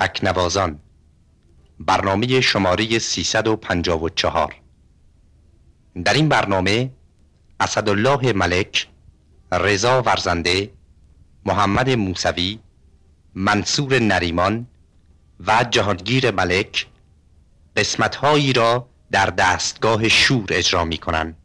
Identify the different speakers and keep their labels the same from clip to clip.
Speaker 1: تکنوازان برنامه شماره 354 در این برنامه اسدالله ملک رضا ورزنده محمد موسوی منصور نریمان و جهانگیر ملک قسمتهایی را در دستگاه شور اجرا می کنند.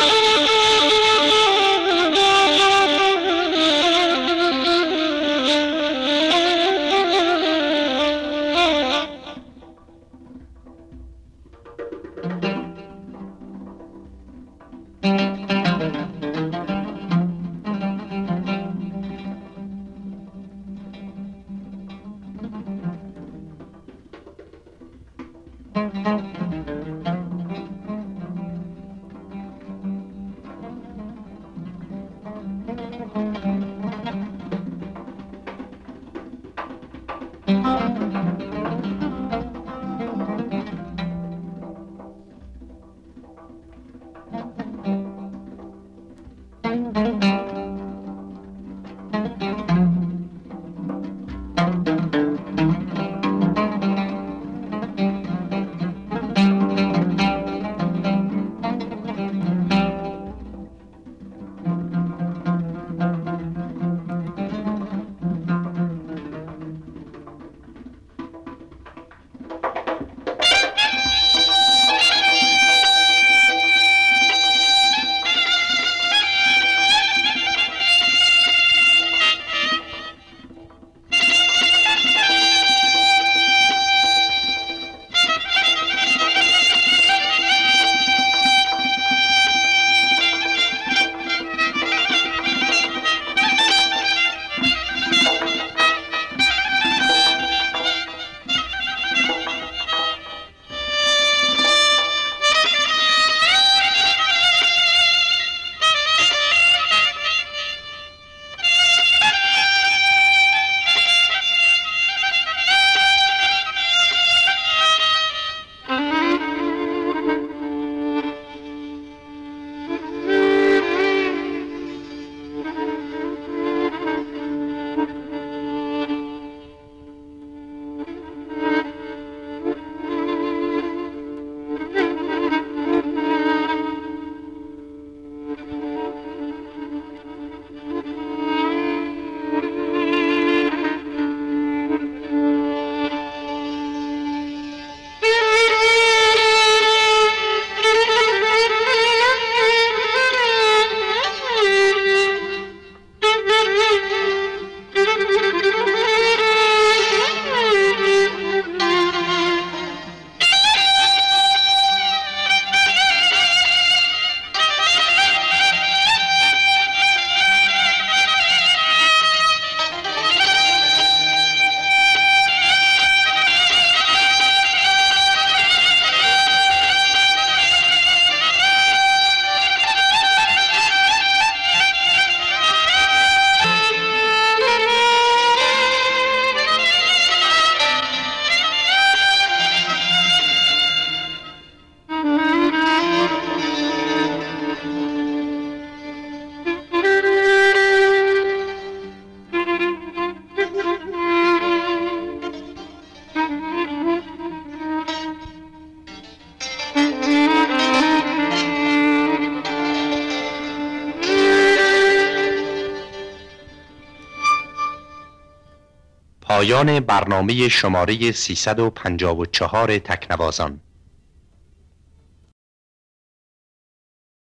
Speaker 1: Thank you. Música پایان برنامه شماره 354 تکنوازان.